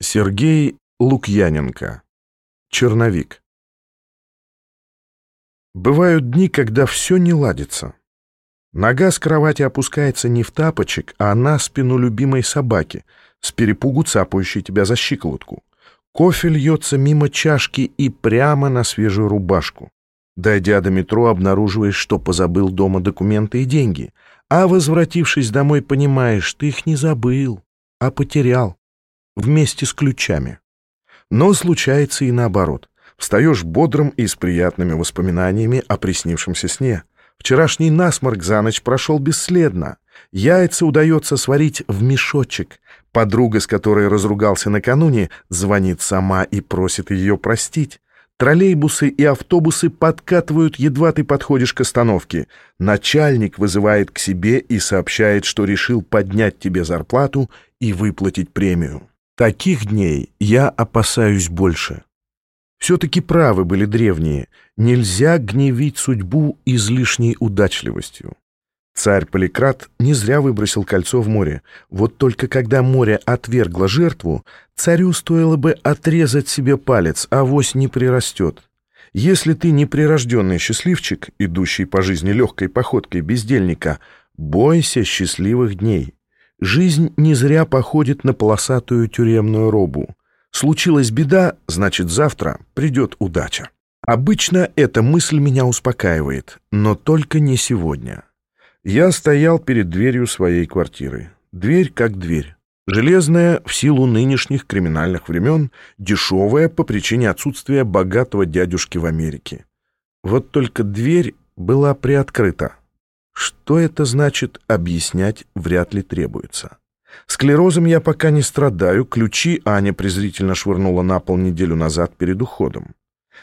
Сергей Лукьяненко. Черновик. Бывают дни, когда все не ладится. Нога с кровати опускается не в тапочек, а на спину любимой собаки, с перепугу цапающей тебя за щиколотку. Кофе льется мимо чашки и прямо на свежую рубашку. Дойдя до метро, обнаруживаешь, что позабыл дома документы и деньги, а, возвратившись домой, понимаешь, ты их не забыл, а потерял вместе с ключами. Но случается и наоборот. Встаешь бодрым и с приятными воспоминаниями о приснившемся сне. Вчерашний насморк за ночь прошел бесследно. Яйца удается сварить в мешочек. Подруга, с которой разругался накануне, звонит сама и просит ее простить. Троллейбусы и автобусы подкатывают, едва ты подходишь к остановке. Начальник вызывает к себе и сообщает, что решил поднять тебе зарплату и выплатить премию. Таких дней я опасаюсь больше. Все-таки правы были древние. Нельзя гневить судьбу излишней удачливостью. Царь Поликрат не зря выбросил кольцо в море. Вот только когда море отвергло жертву, царю стоило бы отрезать себе палец, а вось не прирастет. Если ты не прирожденный счастливчик, идущий по жизни легкой походкой бездельника, бойся счастливых дней. Жизнь не зря походит на полосатую тюремную робу. Случилась беда, значит, завтра придет удача. Обычно эта мысль меня успокаивает, но только не сегодня. Я стоял перед дверью своей квартиры. Дверь как дверь. Железная в силу нынешних криминальных времен, дешевая по причине отсутствия богатого дядюшки в Америке. Вот только дверь была приоткрыта. Что это значит, объяснять вряд ли требуется. Склерозом я пока не страдаю, ключи Аня презрительно швырнула на пол неделю назад перед уходом.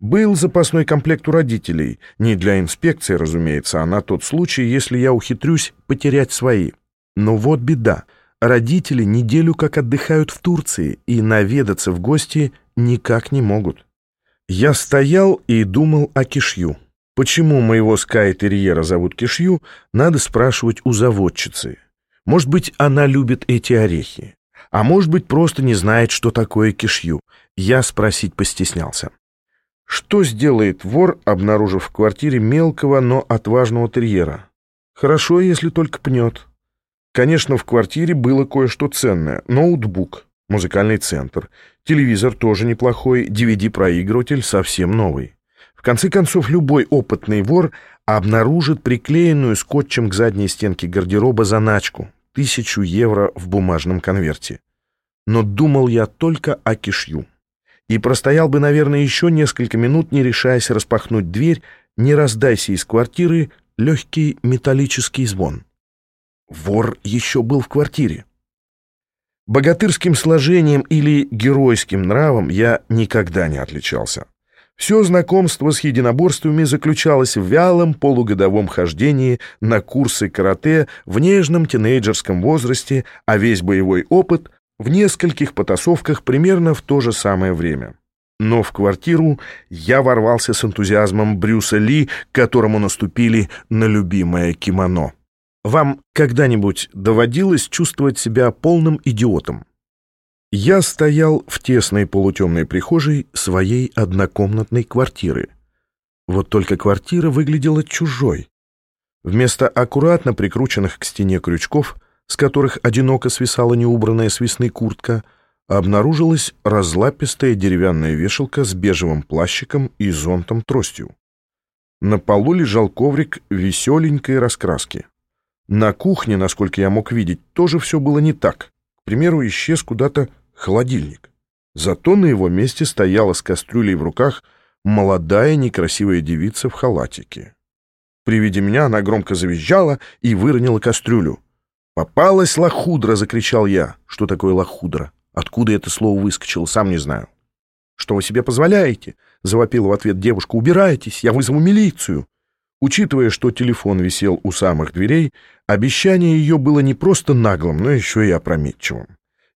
Был запасной комплект у родителей, не для инспекции, разумеется, а на тот случай, если я ухитрюсь потерять свои. Но вот беда. Родители неделю как отдыхают в Турции и наведаться в гости никак не могут. Я стоял и думал о кишью. Почему моего скай-терьера зовут Кишью, надо спрашивать у заводчицы. Может быть, она любит эти орехи. А может быть, просто не знает, что такое кишью. Я спросить постеснялся. Что сделает вор, обнаружив в квартире мелкого, но отважного терьера? Хорошо, если только пнет. Конечно, в квартире было кое-что ценное. Ноутбук, музыкальный центр, телевизор тоже неплохой, DVD-проигрыватель совсем новый конце концов, любой опытный вор обнаружит приклеенную скотчем к задней стенке гардероба заначку — тысячу евро в бумажном конверте. Но думал я только о кишью. И простоял бы, наверное, еще несколько минут, не решаясь распахнуть дверь, не раздайся из квартиры легкий металлический звон. Вор еще был в квартире. Богатырским сложением или геройским нравом я никогда не отличался. Все знакомство с единоборствами заключалось в вялом полугодовом хождении на курсы карате в нежном тинейджерском возрасте, а весь боевой опыт в нескольких потасовках примерно в то же самое время. Но в квартиру я ворвался с энтузиазмом Брюса Ли, которому наступили на любимое кимоно. Вам когда-нибудь доводилось чувствовать себя полным идиотом? Я стоял в тесной полутемной прихожей своей однокомнатной квартиры. Вот только квартира выглядела чужой. Вместо аккуратно прикрученных к стене крючков, с которых одиноко свисала неубранная с куртка, обнаружилась разлапистая деревянная вешалка с бежевым плащиком и зонтом-тростью. На полу лежал коврик веселенькой раскраски. На кухне, насколько я мог видеть, тоже все было не так примеру, исчез куда-то холодильник. Зато на его месте стояла с кастрюлей в руках молодая некрасивая девица в халатике. При виде меня она громко завизжала и выронила кастрюлю. «Попалась лохудра!» — закричал я. «Что такое лохудра? Откуда это слово выскочило, сам не знаю». «Что вы себе позволяете?» — завопила в ответ девушка. «Убирайтесь, я вызову милицию». Учитывая, что телефон висел у самых дверей, обещание ее было не просто наглым, но еще и опрометчивым.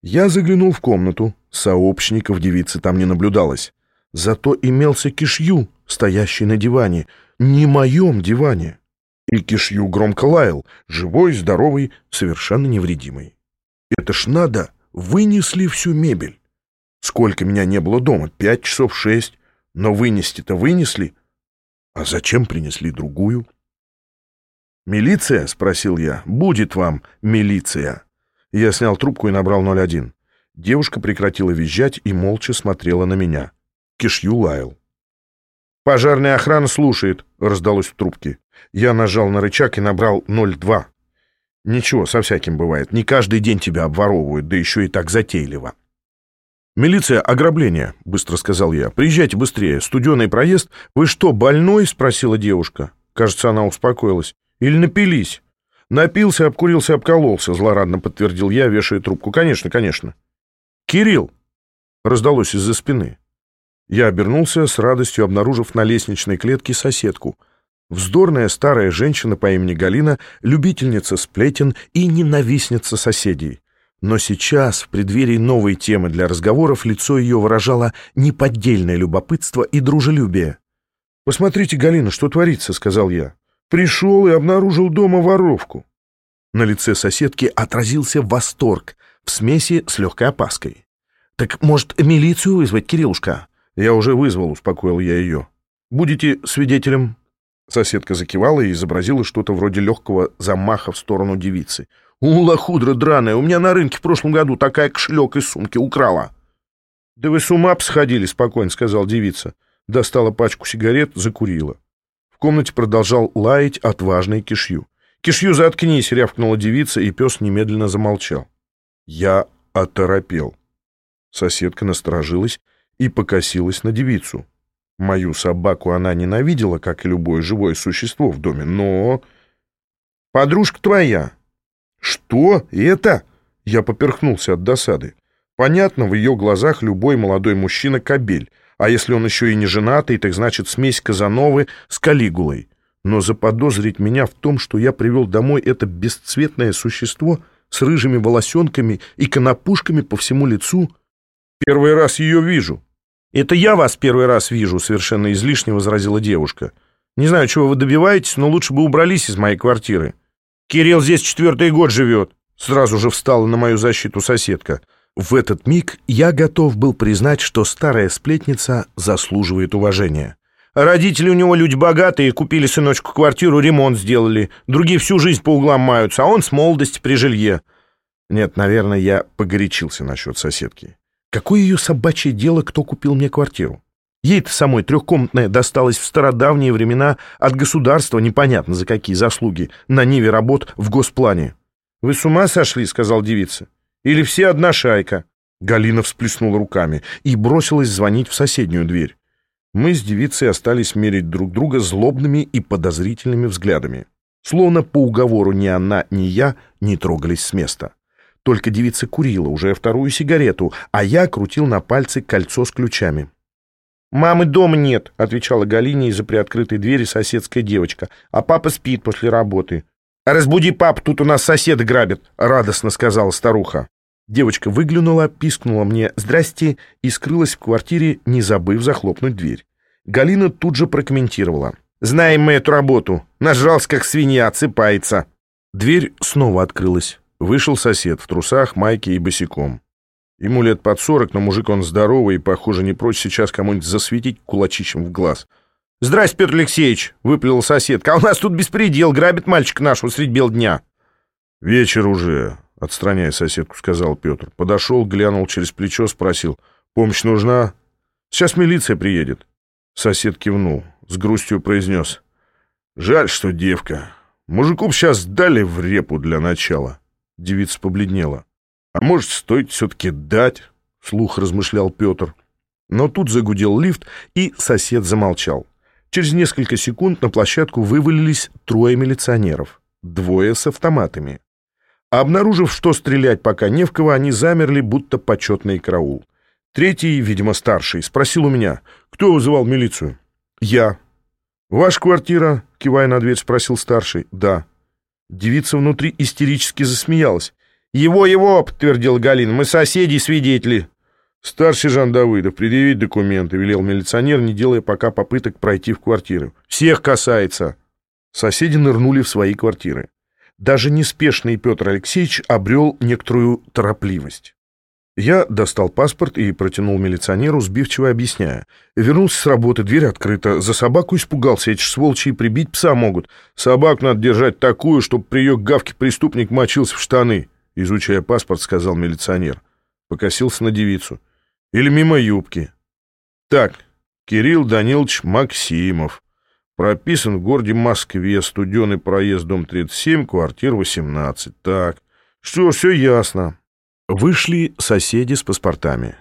Я заглянул в комнату, сообщников девицы там не наблюдалось. Зато имелся кишью, стоящий на диване, не моем диване. И кишью громко лаял, живой, здоровый, совершенно невредимый. Это ж надо, вынесли всю мебель. Сколько меня не было дома? Пять часов шесть. Но вынести-то вынесли. А зачем принесли другую? «Милиция?» — спросил я. «Будет вам милиция». Я снял трубку и набрал 01. Девушка прекратила визжать и молча смотрела на меня. Кишью лаял. «Пожарная охрана слушает», — раздалось в трубке. Я нажал на рычаг и набрал 02. «Ничего, со всяким бывает. Не каждый день тебя обворовывают, да еще и так затейливо». «Милиция, ограбление», — быстро сказал я. «Приезжайте быстрее. Студеный проезд. Вы что, больной?» — спросила девушка. Кажется, она успокоилась. «Или напились?» «Напился, обкурился, обкололся», — злорадно подтвердил я, вешая трубку. «Конечно, конечно». «Кирилл!» — раздалось из-за спины. Я обернулся, с радостью обнаружив на лестничной клетке соседку. Вздорная старая женщина по имени Галина, любительница сплетен и ненавистница соседей. Но сейчас, в преддверии новой темы для разговоров, лицо ее выражало неподдельное любопытство и дружелюбие. «Посмотрите, Галина, что творится», — сказал я. «Пришел и обнаружил дома воровку». На лице соседки отразился восторг в смеси с легкой опаской. «Так, может, милицию вызвать, Кириллушка?» «Я уже вызвал», — успокоил я ее. «Будете свидетелем?» Соседка закивала и изобразила что-то вроде легкого замаха в сторону девицы. «У, лохудра драная, у меня на рынке в прошлом году такая кошелек из сумки украла». «Да вы с ума посходили», — спокойно сказал девица. Достала пачку сигарет, закурила. В комнате продолжал лаять отважный кишью. «Кишью, заткнись!» — рявкнула девица, и пес немедленно замолчал. Я оторопел. Соседка насторожилась и покосилась на девицу. Мою собаку она ненавидела, как и любое живое существо в доме, но... «Подружка твоя!» «Что это?» Я поперхнулся от досады. Понятно, в ее глазах любой молодой мужчина — кобель, а если он еще и не женатый, так значит смесь Казановы с Калигулой. Но заподозрить меня в том, что я привел домой это бесцветное существо с рыжими волосенками и конопушками по всему лицу... Первый раз ее вижу. «Это я вас первый раз вижу», — совершенно излишне возразила девушка. «Не знаю, чего вы добиваетесь, но лучше бы убрались из моей квартиры». Кирилл здесь четвертый год живет. Сразу же встала на мою защиту соседка. В этот миг я готов был признать, что старая сплетница заслуживает уважения. Родители у него люди богатые, купили сыночку квартиру, ремонт сделали. Другие всю жизнь по углам маются, а он с молодости при жилье. Нет, наверное, я погорячился насчет соседки. Какое ее собачье дело, кто купил мне квартиру? Ей-то самой трехкомнатная досталась в стародавние времена от государства, непонятно за какие заслуги, на ниве работ в госплане. «Вы с ума сошли?» — сказал девица. «Или все одна шайка?» Галина всплеснула руками и бросилась звонить в соседнюю дверь. Мы с девицей остались мерить друг друга злобными и подозрительными взглядами. Словно по уговору ни она, ни я не трогались с места. Только девица курила уже вторую сигарету, а я крутил на пальце кольцо с ключами. «Мамы дома нет», — отвечала Галине из-за приоткрытой двери соседская девочка. «А папа спит после работы». «Разбуди пап, тут у нас соседы грабят», — радостно сказала старуха. Девочка выглянула, пискнула мне «здрасте» и скрылась в квартире, не забыв захлопнуть дверь. Галина тут же прокомментировала. «Знаем мы эту работу. Нажрался, как свинья, отсыпается». Дверь снова открылась. Вышел сосед в трусах, майке и босиком. Ему лет под сорок, но мужик он здоровый и, похоже, не прочь сейчас кому-нибудь засветить кулачищем в глаз. «Здрасте, Петр Алексеевич!» — выплела соседка. «А у нас тут беспредел, грабит мальчик нашего средь бел дня». «Вечер уже», — отстраняя соседку, сказал Петр. Подошел, глянул через плечо, спросил. «Помощь нужна?» «Сейчас милиция приедет». Сосед кивнул, с грустью произнес. «Жаль, что девка. Мужику сейчас дали в репу для начала». Девица побледнела. «А может, стоит все-таки дать?» — слух размышлял Петр. Но тут загудел лифт, и сосед замолчал. Через несколько секунд на площадку вывалились трое милиционеров, двое с автоматами. обнаружив, что стрелять пока не в кого, они замерли, будто почетный караул. Третий, видимо, старший, спросил у меня, кто вызывал милицию? «Я». «Ваша квартира?» — кивая на дверь, спросил старший. «Да». Девица внутри истерически засмеялась. «Его, его!» — подтвердил Галина. «Мы соседи свидетели». «Старший Жан Давыдов, предъявить документы», — велел милиционер, не делая пока попыток пройти в квартиру. «Всех касается». Соседи нырнули в свои квартиры. Даже неспешный Петр Алексеевич обрел некоторую торопливость. Я достал паспорт и протянул милиционеру, сбивчиво объясняя. Вернулся с работы, дверь открыта. За собаку испугался, эти сволочи и прибить пса могут. Собаку надо держать такую, чтобы при ее гавке преступник мочился в штаны. Изучая паспорт, сказал милиционер. Покосился на девицу. Или мимо юбки. Так, Кирилл Данилович Максимов. Прописан в городе Москве, студеный проезд, дом 37, квартира 18. Так, что, все ясно. Вышли соседи с паспортами.